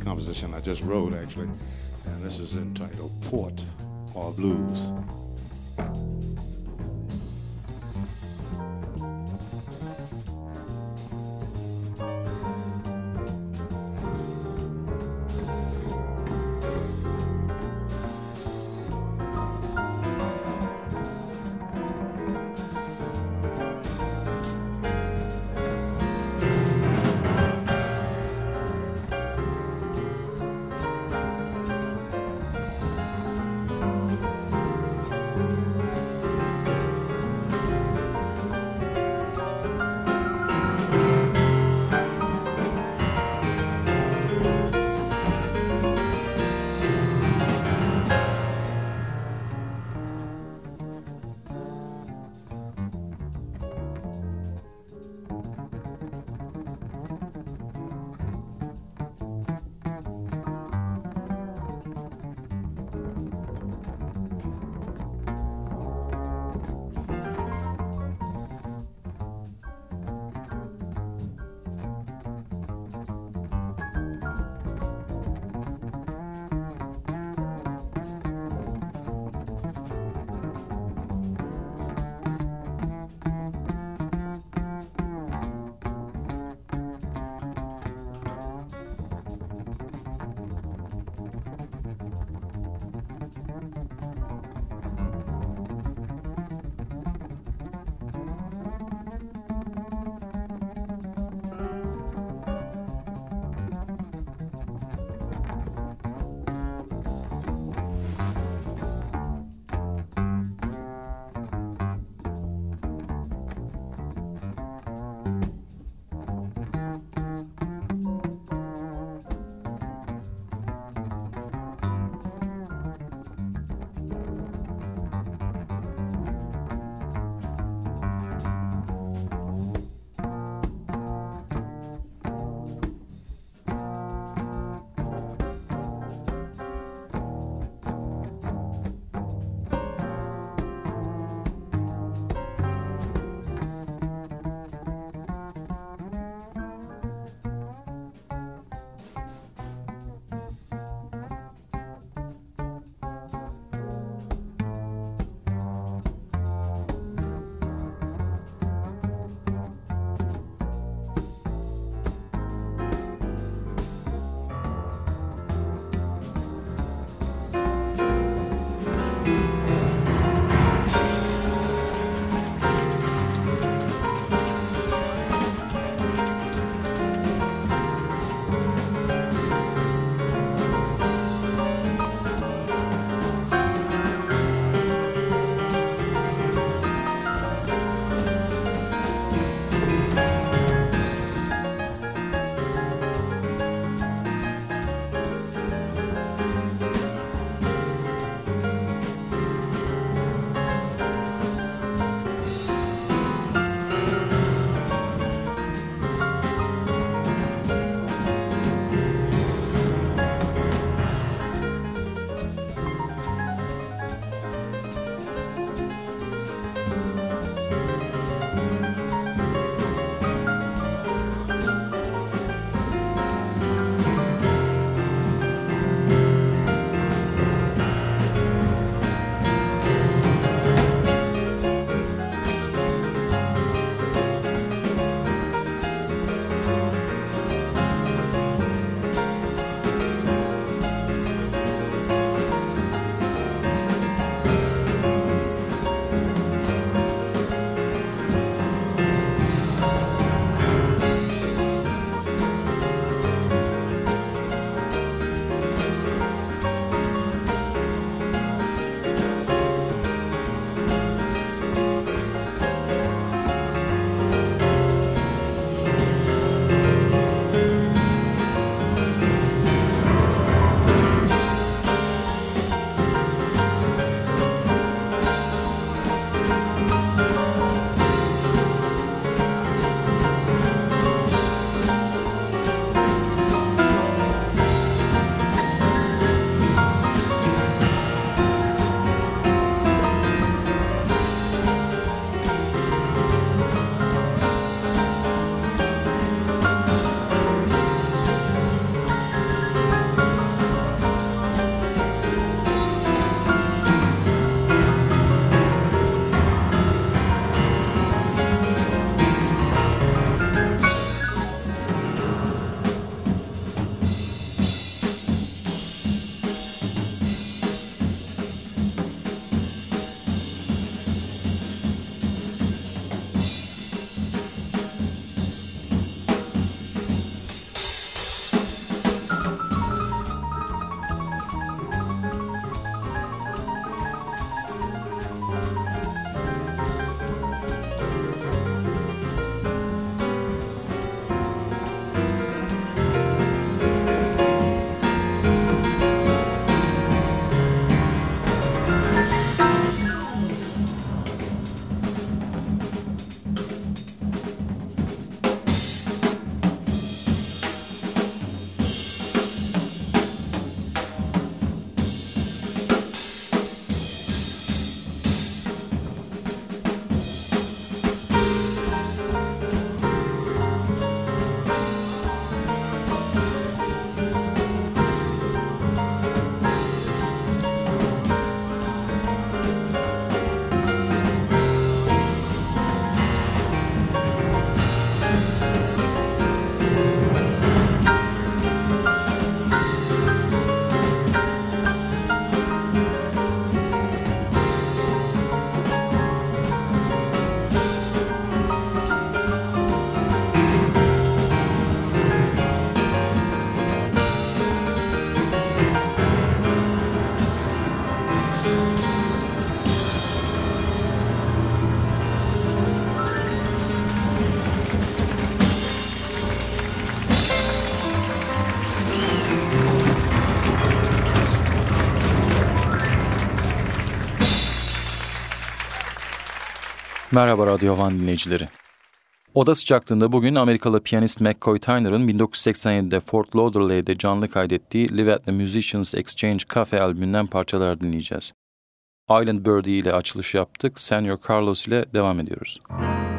composition I just wrote, actually, and this is entitled Port or Blues. Merhaba Radyo Van dinleyicileri. Oda sıcaklığında bugün Amerikalı piyanist McCoy Tyner'ın 1987'de Fort Lauderdale'de canlı kaydettiği Live at the Musicians Exchange Cafe albümünden parçalar dinleyeceğiz. Island Birdie ile açılış yaptık, Senor Carlos ile devam ediyoruz. Müzik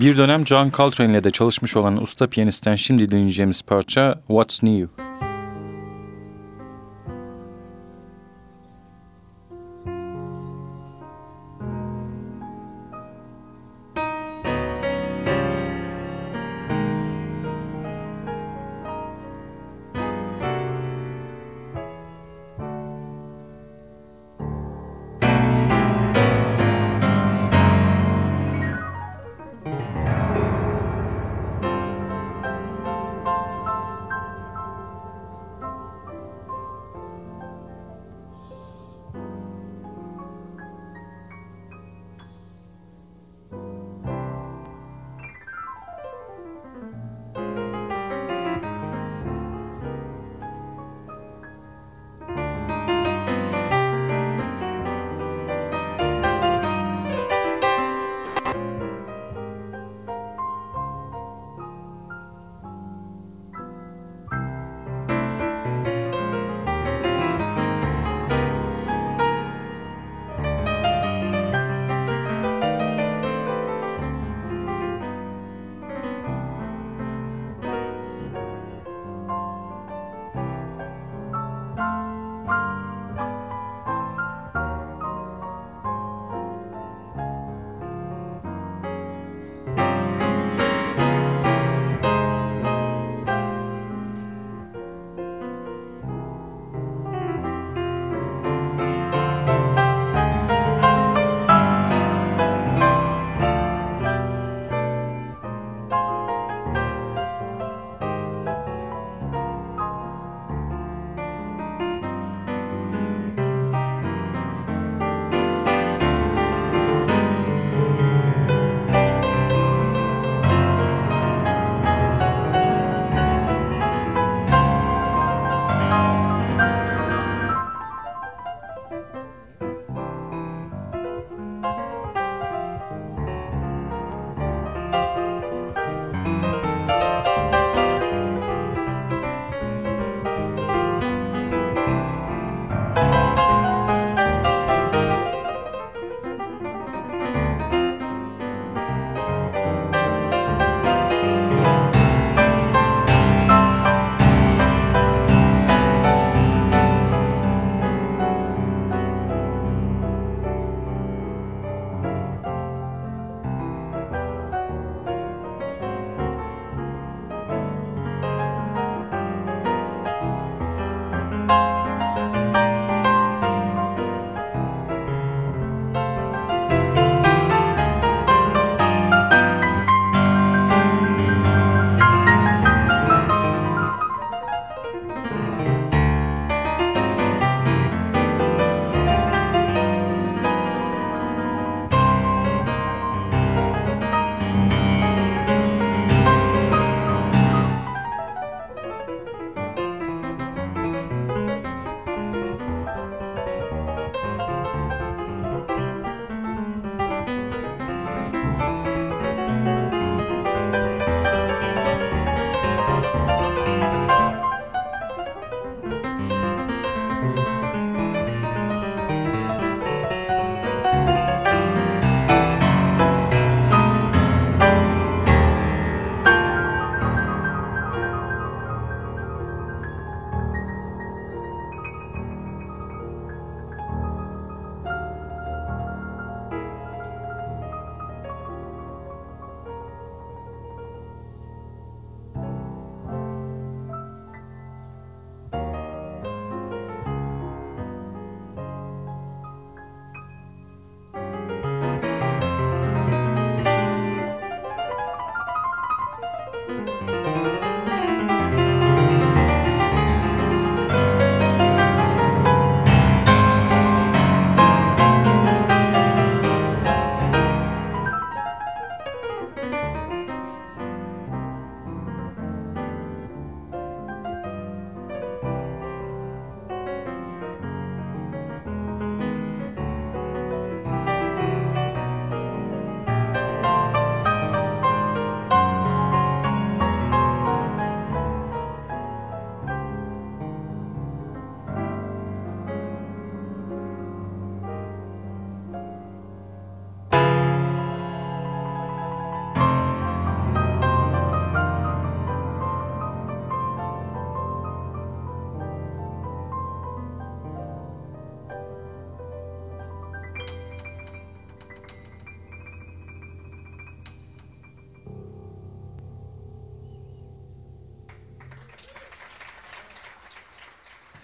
Bir dönem John Coltrane ile de çalışmış olan usta piyanistten şimdi dinleyeceğimiz parça What's New?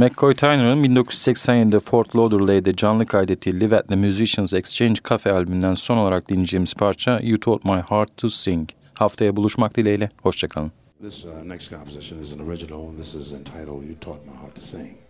McCoy Tyner'ın 1987'de Fort Lauderdale'de canlı kaydettiği Live at the Musicians Exchange Cafe albümünden son olarak dinleyeceğimiz parça You Taught My Heart to Sing. Haftaya buluşmak dileğiyle, hoşçakalın. This uh, next composition is an original, this is entitled You Taught My Heart to Sing.